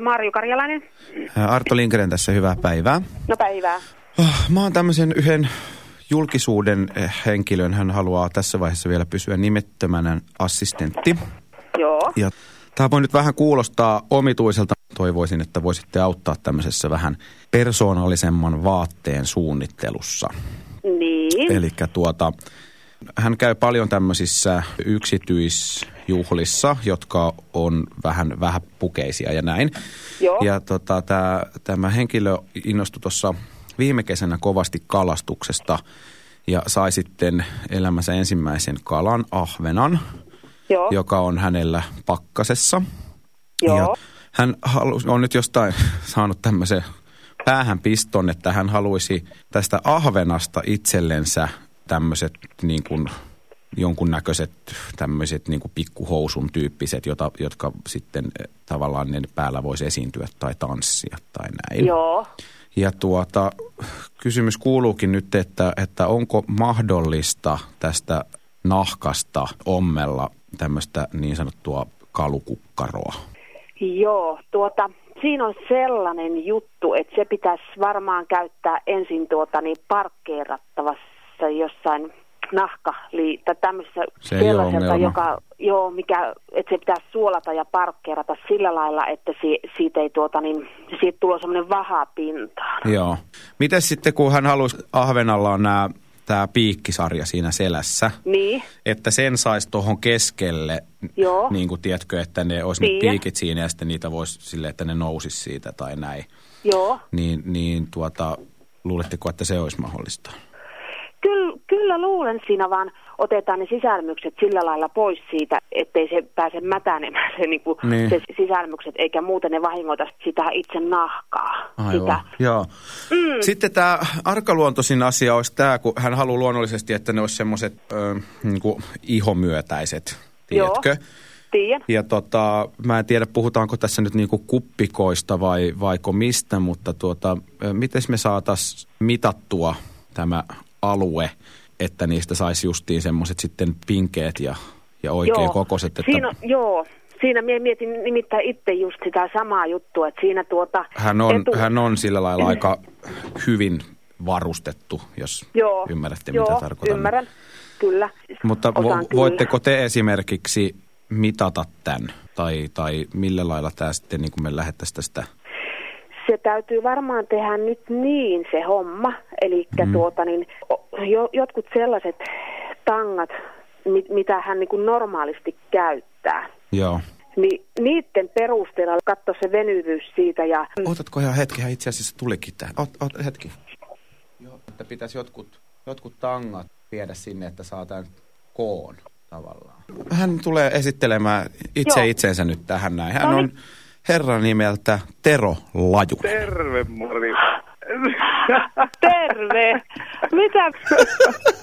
Marju Karjalainen. Arto Lindgren tässä, hyvää päivää. No päivää. Oh, Mä oon tämmöisen yhden julkisuuden eh, henkilön, hän haluaa tässä vaiheessa vielä pysyä nimettömänä assistentti. Joo. Ja tämä voi nyt vähän kuulostaa omituiselta. Toivoisin, että voisitte auttaa tämmöisessä vähän persoonallisemman vaatteen suunnittelussa. Niin. Eli tuota, hän käy paljon tämmöisissä yksityisjuhlissa, jotka on vähän vähäpukeisia ja näin. Joo. Ja tota, tämä, tämä henkilö innostui tuossa viime kesänä kovasti kalastuksesta ja sai sitten elämänsä ensimmäisen kalan, ahvenan, Joo. joka on hänellä pakkasessa. Joo. Ja hän halus, on nyt jostain saanut tämmöisen päähänpiston, että hän haluaisi tästä ahvenasta itsellensä tämmöiset niin kuin jonkunnäköiset tämmöiset niin kuin pikkuhousun tyyppiset, jota, jotka sitten eh, tavallaan ne päällä voisi esiintyä tai tanssia tai näin. Joo. Ja tuota, kysymys kuuluukin nyt, että, että onko mahdollista tästä nahkasta ommella tämmöistä niin sanottua kalukukkaroa? Joo, tuota, siinä on sellainen juttu, että se pitäisi varmaan käyttää ensin tuota niin parkkeerattavassa jossain nahkali tai tämmöisessä Se sellaiselta, joka, joo, mikä, että se pitäisi suolata ja parkkeerata sillä lailla, että si, siitä ei tuota niin, siitä tulee semmoinen vaha pintaan. Joo. Miten sitten, kun hän halusi Ahvenalla on nämä tämä piikkisarja siinä selässä, Niin, että sen saisi tuohon keskelle, Joo. niin kuin tiedätkö, että ne olisi ne Tiedän. piikit siinä ja sitten niitä voisi sille, että ne nousisi siitä tai näin. joo. Niin, niin tuota, luuletteko, että se olisi mahdollista? Kyllä, luulen siinä vaan otetaan ne sisälmykset sillä lailla pois siitä, ettei se pääse mätänemään se, niin kuin, Niin. se sisälmykset, eikä muuten ne vahingoita sitä itse nahkaa. Sitä. Joo. Mm. Sitten tämä arkaluontoisin asia olisi tämä, kun hän haluaa luonnollisesti, että ne olisi semmoiset niin ihomyötäiset, tiedätkö? Joo. Tiedän. Ja tota, mä en tiedä, puhutaanko tässä nyt niinku kuppikoista vai vaiko mistä, mutta tuota, miten me saatas mitattua tämä alue, että niistä saisi justiin semmoiset sitten pinkeet ja, ja oikein kokoiset. Että Siinä, on- joo. Siinä mie mietin nimittäin itse just sitä samaa juttua, että siinä tuota... hän, on, etu- hän on sillä lailla aika hyvin varustettu, jos Joo, ymmärrätte, joo, mitä tarkoitan. ymmärrän, kyllä. Mutta vo, kyllä. voitteko te esimerkiksi mitata tämän? Tai, tai millä lailla tämä sitten, niin kuin me lähettäisiin tästä Se täytyy varmaan tehdä nyt niin se homma, eli mm. tuota niin, jo, jotkut sellaiset tangat, mit, mitä hän niin kuin normaalisti käyttää, Joo. niin niiden perusteella katsoa se venyvyys siitä ja Otatko ihan hetki, hän itse asiassa tulikin tähän. Ot, ot, hetki. Joo, että pitäisi jotkut, jotkut tangat viedä sinne, että saa tämän koon tavallaan. Hän tulee esittelemään itse Joo. itsensä nyt tähän näin. Hän No on niin. Herran nimeltä Tero Laju. Terve, Mari. terve! Mitä?